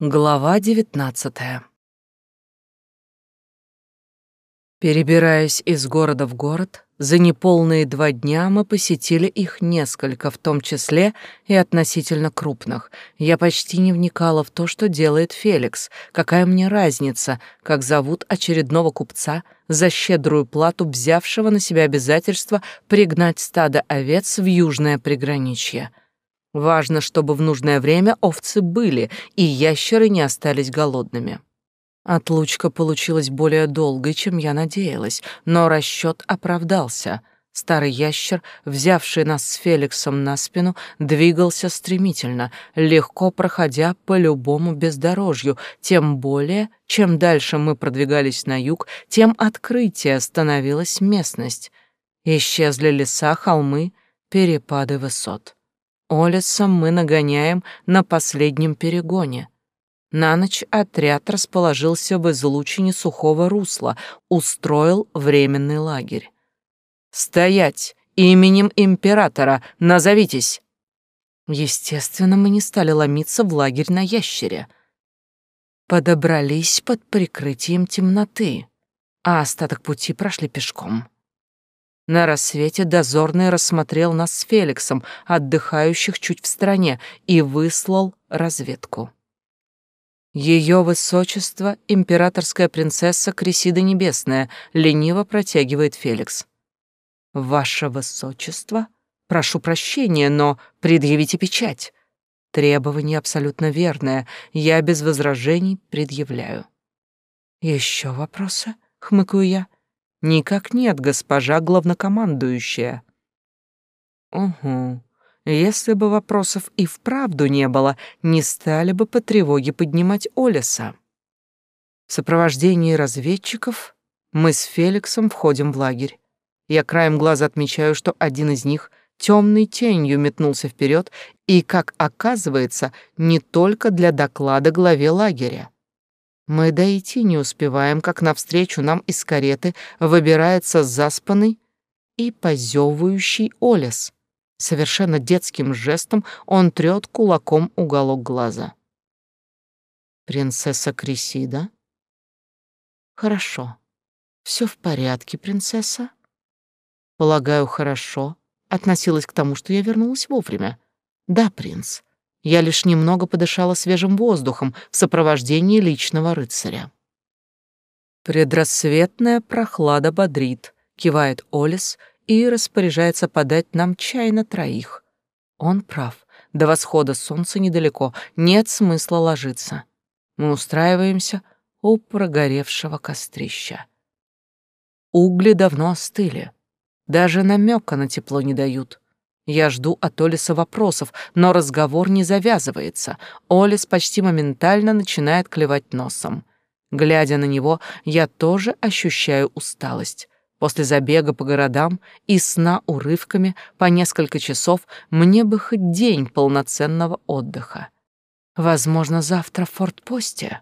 Глава девятнадцатая Перебираясь из города в город, за неполные два дня мы посетили их несколько, в том числе и относительно крупных. Я почти не вникала в то, что делает Феликс. Какая мне разница, как зовут очередного купца, за щедрую плату взявшего на себя обязательство пригнать стадо овец в южное приграничье. Важно, чтобы в нужное время овцы были, и ящеры не остались голодными. Отлучка получилась более долгой, чем я надеялась, но расчет оправдался. Старый ящер, взявший нас с Феликсом на спину, двигался стремительно, легко проходя по любому бездорожью, тем более, чем дальше мы продвигались на юг, тем открытие становилась местность. Исчезли леса, холмы, перепады высот. Олеса мы нагоняем на последнем перегоне. На ночь отряд расположился в излучине сухого русла, устроил временный лагерь. «Стоять! Именем императора! Назовитесь!» Естественно, мы не стали ломиться в лагерь на ящере. Подобрались под прикрытием темноты, а остаток пути прошли пешком. На рассвете дозорный рассмотрел нас с Феликсом, отдыхающих чуть в стороне, и выслал разведку. Ее высочество, императорская принцесса Кресида Небесная, лениво протягивает Феликс. Ваше высочество, прошу прощения, но предъявите печать. Требование абсолютно верное, я без возражений предъявляю. Еще вопросы? Хмыкаю я. Никак нет, госпожа главнокомандующая. Угу. Если бы вопросов и вправду не было, не стали бы по тревоге поднимать Олеса. В сопровождении разведчиков мы с Феликсом входим в лагерь. Я краем глаза отмечаю, что один из них темной тенью метнулся вперед и, как оказывается, не только для доклада главе лагеря. Мы дойти не успеваем, как навстречу нам из кареты выбирается заспанный и позевывающий Олес. Совершенно детским жестом он трёт кулаком уголок глаза. «Принцесса Крисида?» «Хорошо. Все в порядке, принцесса?» «Полагаю, хорошо. Относилась к тому, что я вернулась вовремя. Да, принц. Я лишь немного подышала свежим воздухом в сопровождении личного рыцаря. Предрассветная прохлада бодрит, кивает Олис и распоряжается подать нам чай на троих. Он прав. До восхода солнца недалеко, нет смысла ложиться. Мы устраиваемся у прогоревшего кострища. Угли давно остыли. Даже намека на тепло не дают. Я жду от Олиса вопросов, но разговор не завязывается. Олис почти моментально начинает клевать носом. Глядя на него, я тоже ощущаю усталость. После забега по городам и сна урывками по несколько часов мне бы хоть день полноценного отдыха. Возможно, завтра в фортпосте.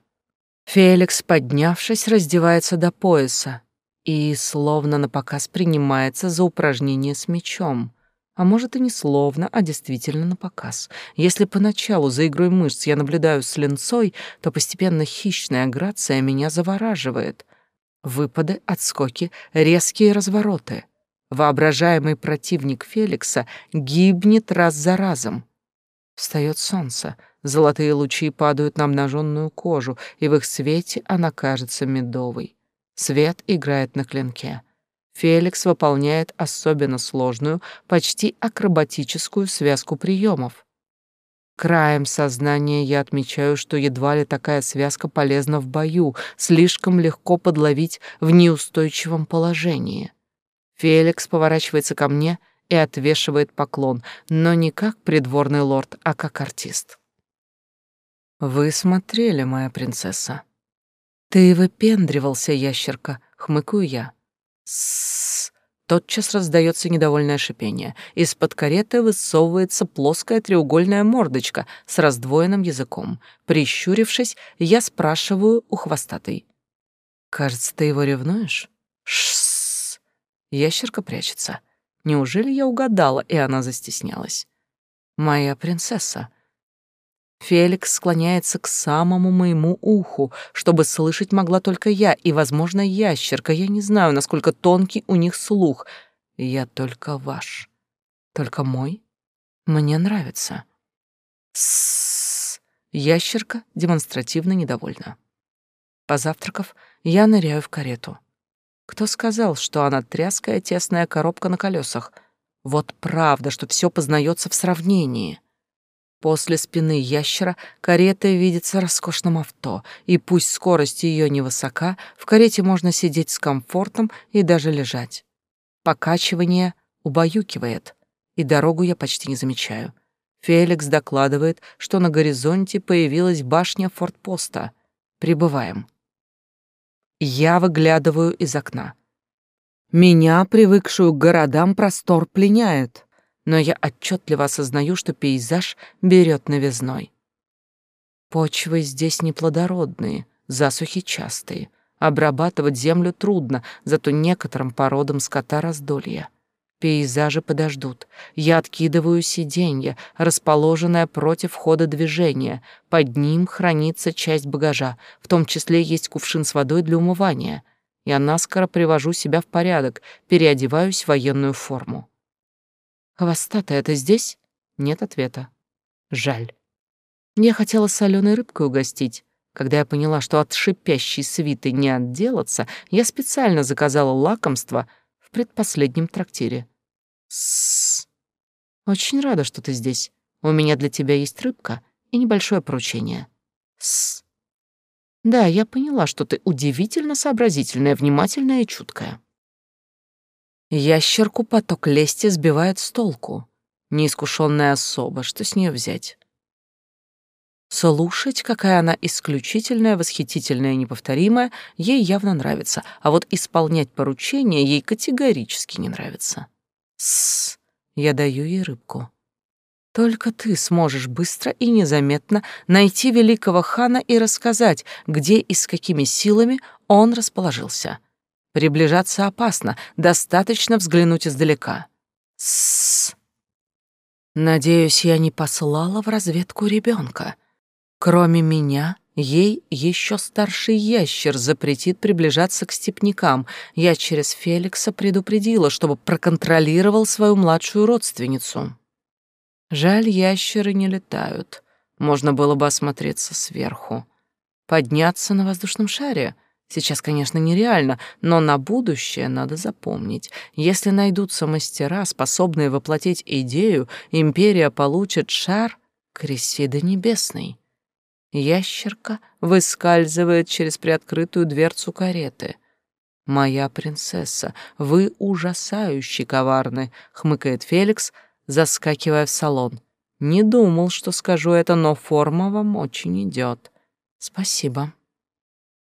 Феликс, поднявшись, раздевается до пояса и словно на показ принимается за упражнение с мечом. А может и не словно, а действительно на показ. Если поначалу за игрой мышц я наблюдаю с линцой, то постепенно хищная грация меня завораживает. Выпады, отскоки, резкие развороты. Воображаемый противник Феликса гибнет раз за разом. Встает солнце, золотые лучи падают на обнаженную кожу, и в их свете она кажется медовой. Свет играет на клинке. Феликс выполняет особенно сложную, почти акробатическую связку приемов. Краем сознания я отмечаю, что едва ли такая связка полезна в бою, слишком легко подловить в неустойчивом положении. Феликс поворачивается ко мне и отвешивает поклон, но не как придворный лорд, а как артист. «Вы смотрели, моя принцесса?» «Ты выпендривался, ящерка», — хмыкаю я. Тотчас раздается недовольное шипение. Из-под кареты высовывается плоская треугольная мордочка с раздвоенным языком. Прищурившись, я спрашиваю у хвостатой. «Кажется, ты его ревнуешь?» «Шссс!» Ящерка прячется. Неужели я угадала, и она застеснялась? «Моя принцесса, Феликс склоняется к самому моему уху, чтобы слышать могла только я и, возможно, ящерка. Я не знаю, насколько тонкий у них слух. Я только ваш. Только мой. Мне нравится. С Ящерка демонстративно недовольна. Позавтракав, я ныряю в карету. Кто сказал, что она тряская тесная коробка на колесах? Вот правда, что все познается в сравнении. После спины ящера карета видится роскошным авто, и пусть скорость ее невысока, в карете можно сидеть с комфортом и даже лежать. Покачивание убаюкивает, и дорогу я почти не замечаю. Феликс докладывает, что на горизонте появилась башня фортпоста. Прибываем. Я выглядываю из окна. Меня, привыкшую к городам, простор пленяет, но я отчетливо осознаю, что пейзаж берет новизной. Почвы здесь неплодородные, засухи частые. Обрабатывать землю трудно, зато некоторым породам скота раздолье. Пейзажи подождут. Я откидываю сиденье, расположенное против хода движения. Под ним хранится часть багажа, в том числе есть кувшин с водой для умывания. Я наскоро привожу себя в порядок, переодеваюсь в военную форму. «Хвостатая, это здесь?» Нет ответа. Жаль. Я хотела соленой рыбкой угостить. Когда я поняла, что от шипящей свиты не отделаться, я специально заказала лакомство — в предпоследнем трактире. С. Очень рада, что ты здесь. У меня для тебя есть рыбка и небольшое поручение. С. Да, я поняла, что ты удивительно сообразительная, внимательная и чуткая. Ящерку поток лести сбивает с толку. Неискушенная особа, что с нее взять? Слушать, какая она исключительная, восхитительная неповторимая, ей явно нравится, а вот исполнять поручения ей категорически не нравится. С, я даю ей рыбку. Только ты сможешь быстро и незаметно найти великого хана и рассказать, где и с какими силами он расположился. Приближаться опасно, достаточно взглянуть издалека. С. Надеюсь, я не послала в разведку ребенка. Кроме меня, ей еще старший ящер запретит приближаться к степнякам. Я через Феликса предупредила, чтобы проконтролировал свою младшую родственницу. Жаль, ящеры не летают. Можно было бы осмотреться сверху. Подняться на воздушном шаре — Сейчас, конечно, нереально, но на будущее надо запомнить. Если найдутся мастера, способные воплотить идею, империя получит шар Кресиды Небесной. Ящерка выскальзывает через приоткрытую дверцу кареты. «Моя принцесса, вы ужасающе коварны», — хмыкает Феликс, заскакивая в салон. «Не думал, что скажу это, но форма вам очень идет. Спасибо».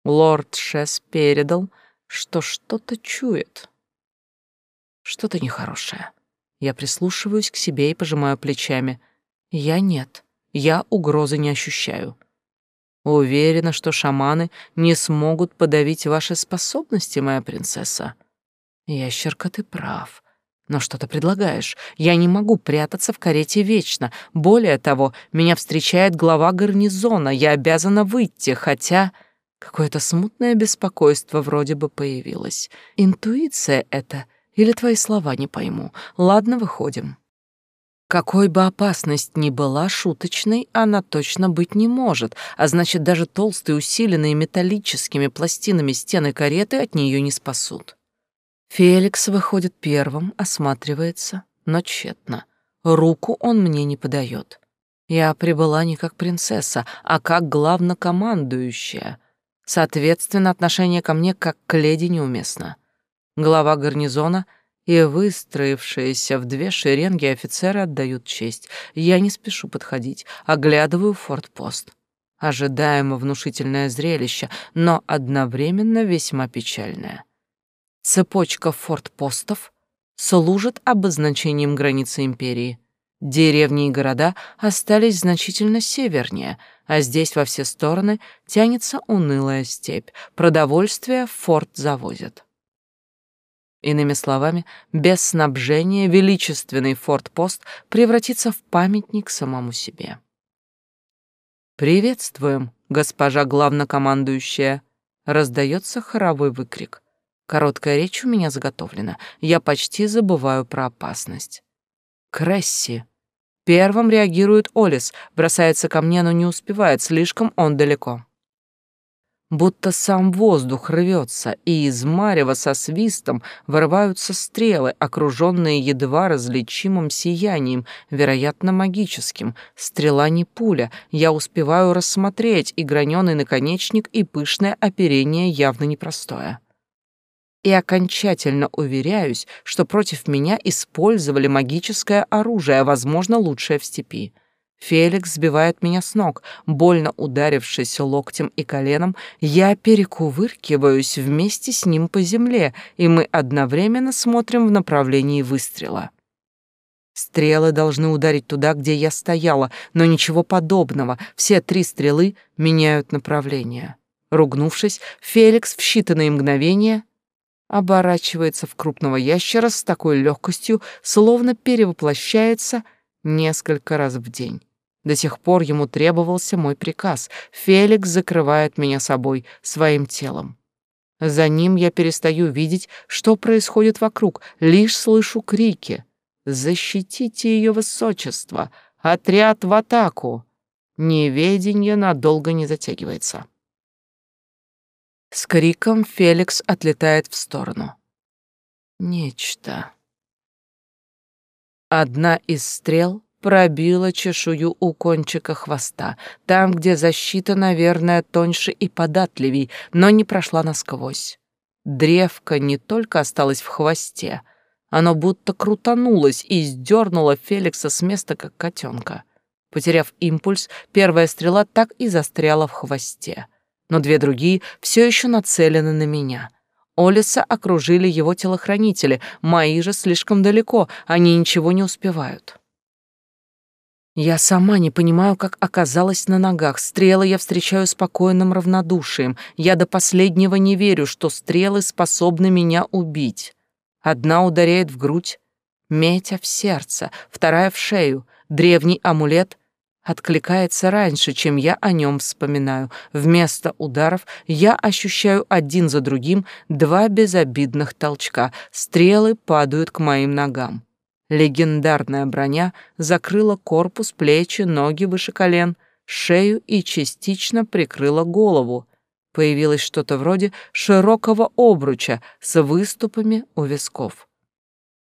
Лорд Шес передал, что что-то чует. Что-то нехорошее. Я прислушиваюсь к себе и пожимаю плечами. Я нет, я угрозы не ощущаю. Уверена, что шаманы не смогут подавить ваши способности, моя принцесса. Ящерка, ты прав. Но что ты предлагаешь? Я не могу прятаться в карете вечно. Более того, меня встречает глава гарнизона. Я обязана выйти, хотя... Какое-то смутное беспокойство вроде бы появилось. Интуиция это или твои слова не пойму. Ладно, выходим. Какой бы опасность ни была шуточной, она точно быть не может, а значит, даже толстые, усиленные металлическими пластинами стены кареты от нее не спасут. Феликс выходит первым, осматривается, но тщетно. Руку он мне не подает. Я прибыла не как принцесса, а как главнокомандующая. Соответственно, отношение ко мне как к леди неуместно. Глава гарнизона — и выстроившиеся в две шеренги офицеры отдают честь. Я не спешу подходить, оглядываю фортпост. Ожидаемо внушительное зрелище, но одновременно весьма печальное. Цепочка фортпостов служит обозначением границы империи. Деревни и города остались значительно севернее, а здесь во все стороны тянется унылая степь. Продовольствие в форт завозят. Иными словами, без снабжения величественный фортпост превратится в памятник самому себе. «Приветствуем, госпожа главнокомандующая!» Раздается хоровой выкрик. Короткая речь у меня заготовлена. Я почти забываю про опасность. Кресси. Первым реагирует Олис, бросается ко мне, но не успевает, слишком он далеко будто сам воздух рвется, и из марева со свистом вырываются стрелы, окруженные едва различимым сиянием, вероятно, магическим. Стрела не пуля, я успеваю рассмотреть и граненый наконечник, и пышное оперение явно непростое. И окончательно уверяюсь, что против меня использовали магическое оружие, возможно, лучшее в степи. Феликс сбивает меня с ног. Больно ударившись локтем и коленом, я перекувыркиваюсь вместе с ним по земле, и мы одновременно смотрим в направлении выстрела. Стрелы должны ударить туда, где я стояла, но ничего подобного. Все три стрелы меняют направление. Ругнувшись, Феликс в считанные мгновения оборачивается в крупного ящера с такой легкостью, словно перевоплощается несколько раз в день. До сих пор ему требовался мой приказ. Феликс закрывает меня собой, своим телом. За ним я перестаю видеть, что происходит вокруг, лишь слышу крики. «Защитите ее высочество! Отряд в атаку!» Неведение надолго не затягивается. С криком Феликс отлетает в сторону. Нечто. Одна из стрел пробила чешую у кончика хвоста, там, где защита, наверное, тоньше и податливей, но не прошла насквозь. Древко не только осталось в хвосте, оно будто крутанулось и сдернуло Феликса с места, как котенка. Потеряв импульс, первая стрела так и застряла в хвосте. Но две другие все еще нацелены на меня. Олиса окружили его телохранители, мои же слишком далеко, они ничего не успевают. Я сама не понимаю, как оказалась на ногах. Стрелы я встречаю спокойным равнодушием. Я до последнего не верю, что стрелы способны меня убить. Одна ударяет в грудь, метя в сердце, вторая в шею. Древний амулет откликается раньше, чем я о нем вспоминаю. Вместо ударов я ощущаю один за другим два безобидных толчка. Стрелы падают к моим ногам. Легендарная броня закрыла корпус, плечи, ноги выше колен, шею и частично прикрыла голову. Появилось что-то вроде широкого обруча с выступами у висков.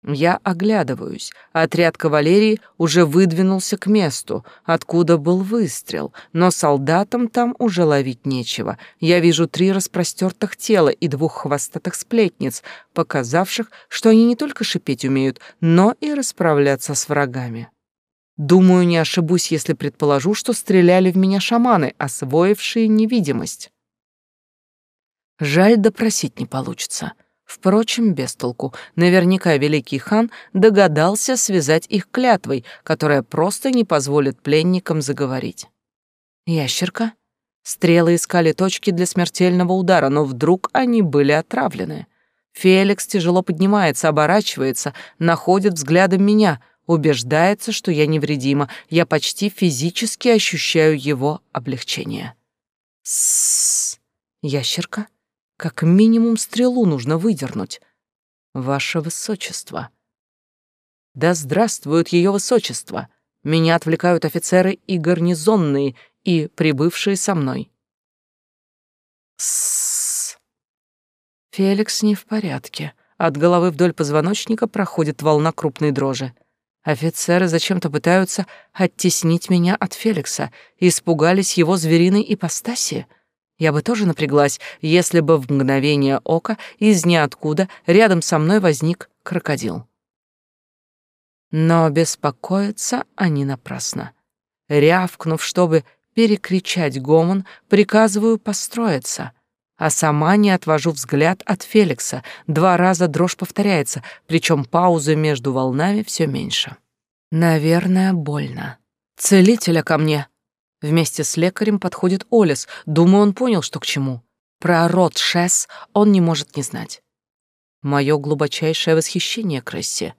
Я оглядываюсь. Отряд кавалерии уже выдвинулся к месту, откуда был выстрел, но солдатам там уже ловить нечего. Я вижу три распростертых тела и двух хвостатых сплетниц, показавших, что они не только шипеть умеют, но и расправляться с врагами. Думаю, не ошибусь, если предположу, что стреляли в меня шаманы, освоившие невидимость. Жаль, допросить не получится. Впрочем, без толку. Наверняка великий хан догадался связать их клятвой, которая просто не позволит пленникам заговорить. Ящерка? Стрелы искали точки для смертельного удара, но вдруг они были отравлены. Феликс тяжело поднимается, оборачивается, находит взглядом меня, убеждается, что я невредима. Я почти физически ощущаю его облегчение. С, ящерка? Как минимум стрелу нужно выдернуть. Ваше высочество. Да здравствует ее высочество. Меня отвлекают офицеры и гарнизонные, и прибывшие со мной. С. Феликс не в порядке. От головы вдоль позвоночника проходит волна крупной дрожи. Офицеры зачем-то пытаются оттеснить меня от Феликса, испугались его звериной ипостаси. Я бы тоже напряглась, если бы в мгновение ока из ниоткуда рядом со мной возник крокодил. Но беспокоиться они напрасно. Рявкнув, чтобы перекричать гомон, приказываю построиться, а сама не отвожу взгляд от Феликса. Два раза дрожь повторяется, причем паузы между волнами все меньше. Наверное, больно. Целителя ко мне. Вместе с лекарем подходит Олес. Думаю, он понял, что к чему. Про род Шес он не может не знать. Мое глубочайшее восхищение Крессе.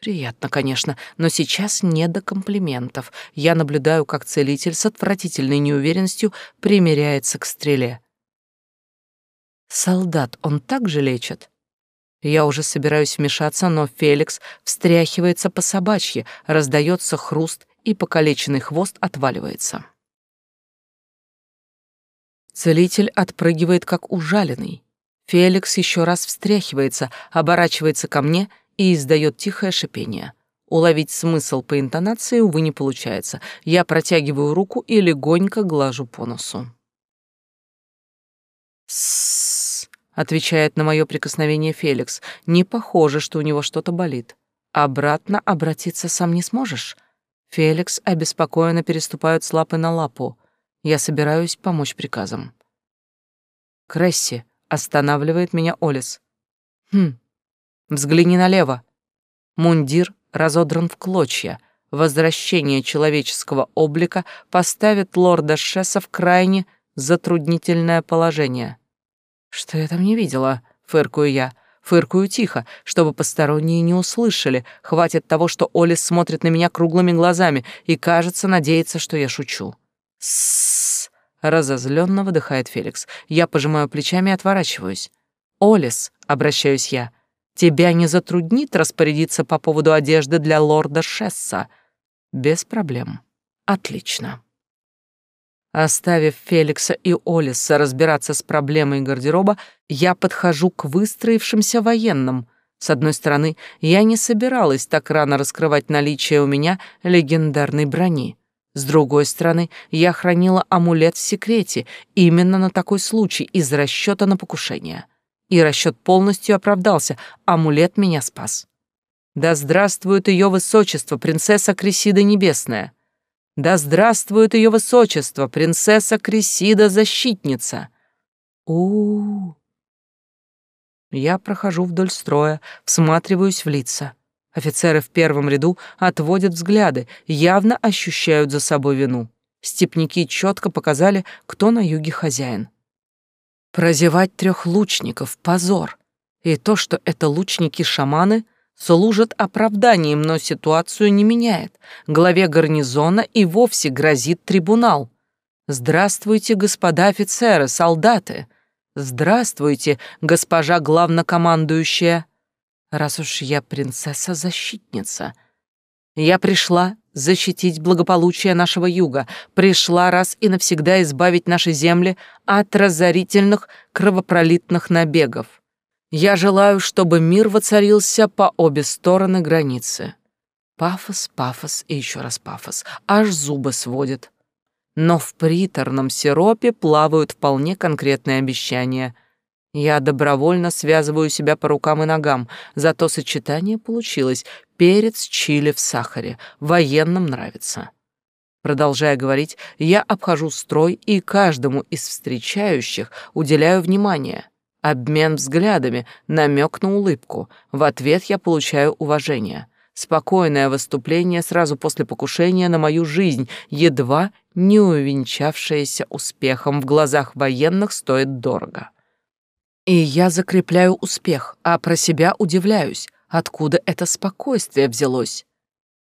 Приятно, конечно, но сейчас не до комплиментов. Я наблюдаю, как целитель с отвратительной неуверенностью примеряется к стреле. Солдат он также лечит? Я уже собираюсь вмешаться, но Феликс встряхивается по собачьи, раздается хруст, и покалеченный хвост отваливается. Целитель отпрыгивает, как ужаленный. Феликс еще раз встряхивается, оборачивается ко мне и издает тихое шипение. Уловить смысл по интонации, увы, не получается. Я протягиваю руку и легонько глажу по носу. «С-с-с», отвечает на мое прикосновение Феликс. Не похоже, что у него что-то болит. Обратно обратиться сам не сможешь. Феликс обеспокоенно переступает с лапы на лапу. Я собираюсь помочь приказам. Кресси, останавливает меня Олис. Хм, взгляни налево. Мундир разодран в клочья. Возвращение человеческого облика поставит лорда Шесса в крайне затруднительное положение. Что я там не видела? Фыркую я. Фыркую тихо, чтобы посторонние не услышали. Хватит того, что Олис смотрит на меня круглыми глазами и, кажется, надеется, что я шучу. С разозленно выдыхает Феликс. Я пожимаю плечами и отворачиваюсь. Олис, обращаюсь я, тебя не затруднит распорядиться по поводу одежды для лорда Шесса? Без проблем. Отлично. Оставив Феликса и Олиса разбираться с проблемой гардероба, я подхожу к выстроившимся военным. С одной стороны, я не собиралась так рано раскрывать наличие у меня легендарной брони. С другой стороны, я хранила амулет в секрете именно на такой случай из расчета на покушение. И расчет полностью оправдался, амулет меня спас. Да здравствует ее высочество, принцесса Кресида Небесная! Да здравствует ее высочество, принцесса Кресида-защитница! у, -у, -у. Я прохожу вдоль строя, всматриваюсь в лица. Офицеры в первом ряду отводят взгляды, явно ощущают за собой вину. Степники четко показали, кто на юге хозяин. Прозевать трех лучников — позор. И то, что это лучники-шаманы, служит оправданием, но ситуацию не меняет. Главе гарнизона и вовсе грозит трибунал. Здравствуйте, господа офицеры, солдаты. Здравствуйте, госпожа главнокомандующая раз уж я принцесса-защитница. Я пришла защитить благополучие нашего юга, пришла раз и навсегда избавить наши земли от разорительных кровопролитных набегов. Я желаю, чтобы мир воцарился по обе стороны границы. Пафос, пафос и еще раз пафос, аж зубы сводит. Но в приторном сиропе плавают вполне конкретные обещания — я добровольно связываю себя по рукам и ногам, зато сочетание получилось. Перец чили в сахаре. Военным нравится. Продолжая говорить, я обхожу строй и каждому из встречающих уделяю внимание. Обмен взглядами, намек на улыбку. В ответ я получаю уважение. Спокойное выступление сразу после покушения на мою жизнь, едва не увенчавшееся успехом в глазах военных, стоит дорого. И я закрепляю успех, а про себя удивляюсь, откуда это спокойствие взялось.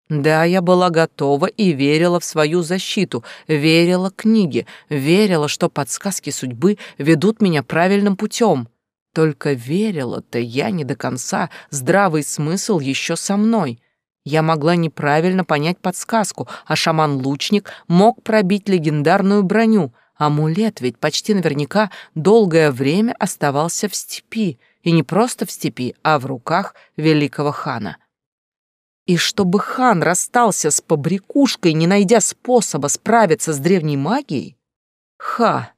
Да, я была готова и верила в свою защиту, верила книге, верила, что подсказки судьбы ведут меня правильным путем. Только верила-то я не до конца, здравый смысл еще со мной. Я могла неправильно понять подсказку, а шаман-лучник мог пробить легендарную броню, Амулет ведь почти наверняка долгое время оставался в степи, и не просто в степи, а в руках великого хана. И чтобы хан расстался с побрякушкой, не найдя способа справиться с древней магией? Ха!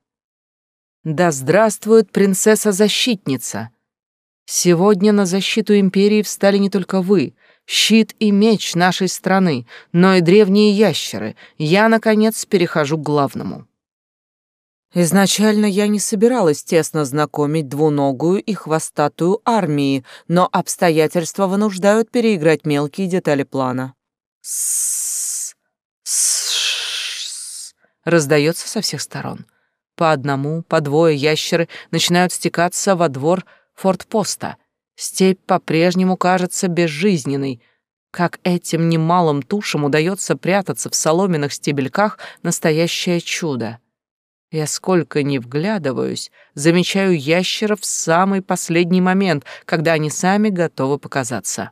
Да здравствует принцесса-защитница! Сегодня на защиту империи встали не только вы, щит и меч нашей страны, но и древние ящеры. Я, наконец, перехожу к главному. Изначально я не собиралась тесно знакомить двуногую и хвостатую армии, но обстоятельства вынуждают переиграть мелкие детали плана. Раздается со всех сторон. По одному, по двое ящеры начинают стекаться во двор фортпоста. Степь по-прежнему кажется безжизненной, Как этим немалым тушам удается прятаться в соломенных стебельках настоящее чудо. Я сколько ни вглядываюсь, замечаю ящеров в самый последний момент, когда они сами готовы показаться.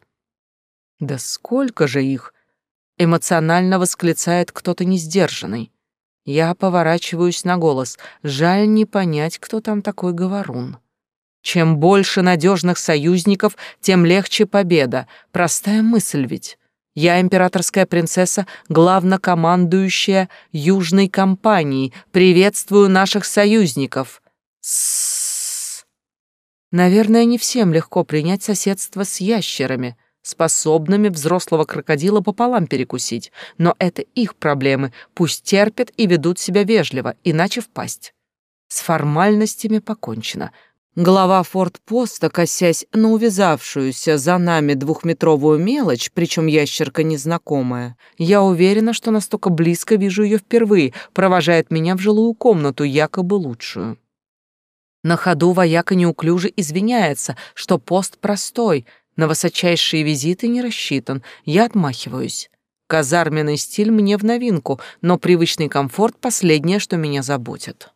Да сколько же их! Эмоционально восклицает кто-то несдержанный. Я поворачиваюсь на голос. Жаль не понять, кто там такой говорун. Чем больше надежных союзников, тем легче победа. Простая мысль ведь. Я императорская принцесса, главнокомандующая Южной компанией. Приветствую наших союзников. С Наверное, не всем легко принять соседство с ящерами, способными взрослого крокодила пополам перекусить, но это их проблемы, пусть терпят и ведут себя вежливо, иначе впасть. С формальностями покончено. Глава фортпоста, косясь на увязавшуюся за нами двухметровую мелочь, причем ящерка незнакомая, я уверена, что настолько близко вижу ее впервые, провожает меня в жилую комнату, якобы лучшую. На ходу вояка неуклюже извиняется, что пост простой, на высочайшие визиты не рассчитан, я отмахиваюсь. Казарменный стиль мне в новинку, но привычный комфорт — последнее, что меня заботит.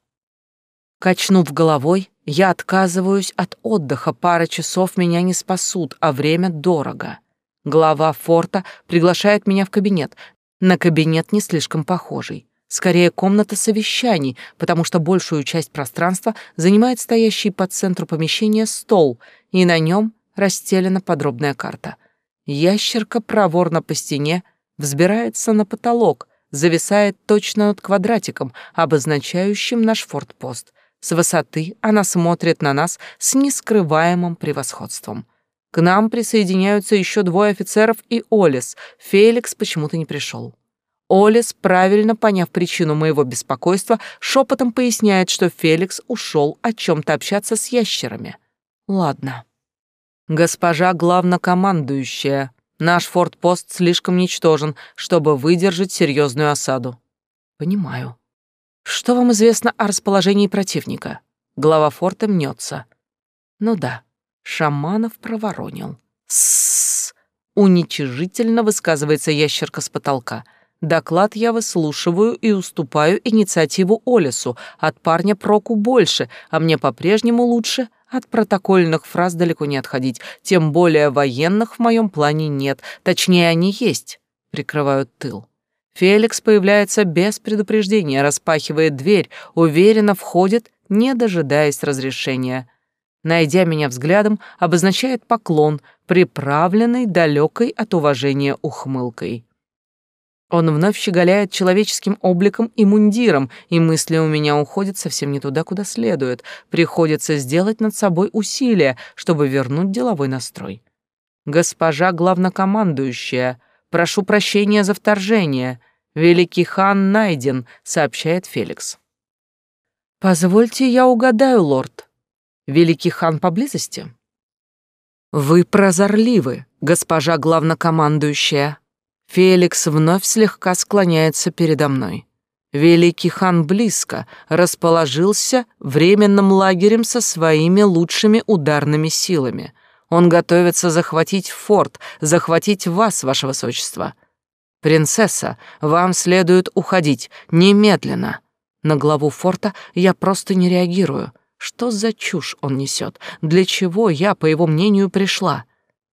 Качнув головой, я отказываюсь от отдыха, пара часов меня не спасут, а время дорого. Глава форта приглашает меня в кабинет. На кабинет не слишком похожий. Скорее, комната совещаний, потому что большую часть пространства занимает стоящий по центру помещения стол, и на нем расстелена подробная карта. Ящерка проворно по стене взбирается на потолок, зависает точно над квадратиком, обозначающим наш фортпост. С высоты она смотрит на нас с нескрываемым превосходством. К нам присоединяются еще двое офицеров и Олес. Феликс почему-то не пришел. Олес, правильно поняв причину моего беспокойства, шепотом поясняет, что Феликс ушел о чем-то общаться с ящерами. Ладно. Госпожа главнокомандующая, наш фортпост слишком ничтожен, чтобы выдержать серьезную осаду. Понимаю. Что вам известно о расположении противника? Глава форта мнется. Ну да, Шаманов проворонил. С уничижительно высказывается ящерка с потолка. Доклад я выслушиваю и уступаю инициативу Олесу. От парня проку больше, а мне по-прежнему лучше от протокольных фраз далеко не отходить. Тем более военных в моем плане нет. Точнее, они есть. Прикрывают тыл. Феликс появляется без предупреждения, распахивает дверь, уверенно входит, не дожидаясь разрешения. Найдя меня взглядом, обозначает поклон, приправленный далекой от уважения ухмылкой. Он вновь щеголяет человеческим обликом и мундиром, и мысли у меня уходят совсем не туда, куда следует. Приходится сделать над собой усилия, чтобы вернуть деловой настрой. «Госпожа главнокомандующая», Прошу прощения за вторжение. Великий хан найден, сообщает Феликс. Позвольте, я угадаю, лорд. Великий хан поблизости? Вы прозорливы, госпожа главнокомандующая. Феликс вновь слегка склоняется передо мной. Великий хан близко расположился временным лагерем со своими лучшими ударными силами — он готовится захватить форт, захватить вас, ваше высочество. Принцесса, вам следует уходить немедленно. На главу форта я просто не реагирую. Что за чушь он несет? Для чего я, по его мнению, пришла?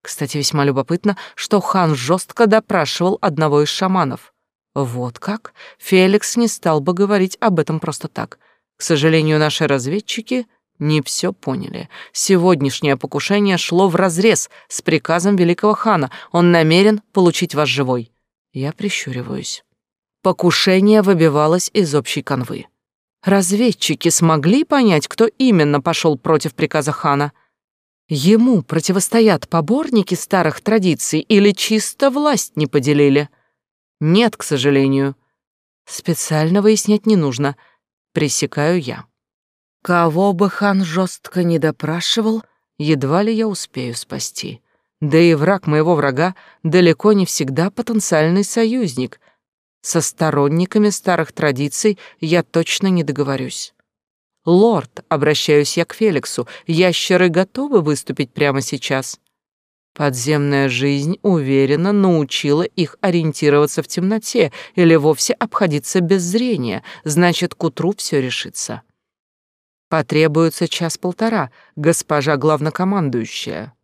Кстати, весьма любопытно, что хан жестко допрашивал одного из шаманов. Вот как? Феликс не стал бы говорить об этом просто так. К сожалению, наши разведчики не все поняли. Сегодняшнее покушение шло вразрез с приказом великого хана. Он намерен получить вас живой. Я прищуриваюсь. Покушение выбивалось из общей канвы. Разведчики смогли понять, кто именно пошел против приказа хана? Ему противостоят поборники старых традиций или чисто власть не поделили? Нет, к сожалению. Специально выяснять не нужно. Пресекаю я. Кого бы хан жестко не допрашивал, едва ли я успею спасти. Да и враг моего врага далеко не всегда потенциальный союзник. Со сторонниками старых традиций я точно не договорюсь. «Лорд», — обращаюсь я к Феликсу, — «ящеры готовы выступить прямо сейчас?» Подземная жизнь уверенно научила их ориентироваться в темноте или вовсе обходиться без зрения, значит, к утру все решится. Потребуется час-полтора, госпожа главнокомандующая.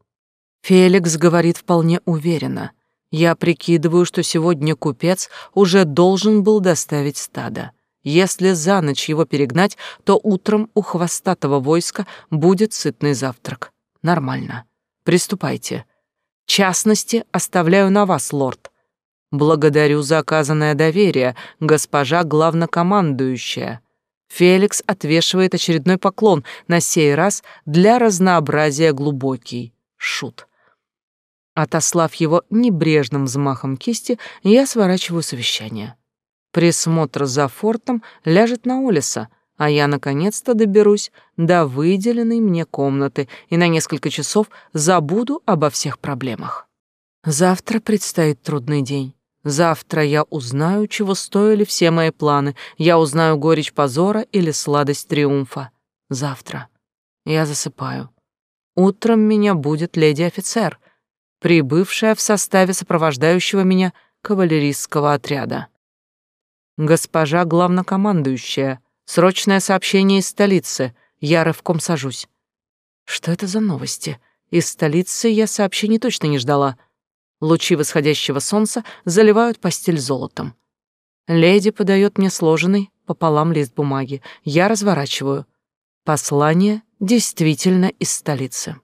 Феликс говорит вполне уверенно. Я прикидываю, что сегодня купец уже должен был доставить стадо. Если за ночь его перегнать, то утром у хвостатого войска будет сытный завтрак. Нормально. Приступайте. Частности оставляю на вас, лорд. Благодарю за оказанное доверие, госпожа главнокомандующая. Феликс отвешивает очередной поклон, на сей раз для разнообразия глубокий. Шут. Отослав его небрежным взмахом кисти, я сворачиваю совещание. Присмотр за фортом ляжет на Олиса, а я наконец-то доберусь до выделенной мне комнаты и на несколько часов забуду обо всех проблемах. Завтра предстоит трудный день. Завтра я узнаю, чего стоили все мои планы. Я узнаю горечь позора или сладость триумфа. Завтра. Я засыпаю. Утром меня будет леди-офицер, прибывшая в составе сопровождающего меня кавалерийского отряда. Госпожа главнокомандующая, срочное сообщение из столицы. Я рывком сажусь. Что это за новости? Из столицы я сообщений точно не ждала. Лучи восходящего солнца заливают постель золотом. Леди подает мне сложенный пополам лист бумаги. Я разворачиваю. Послание действительно из столицы.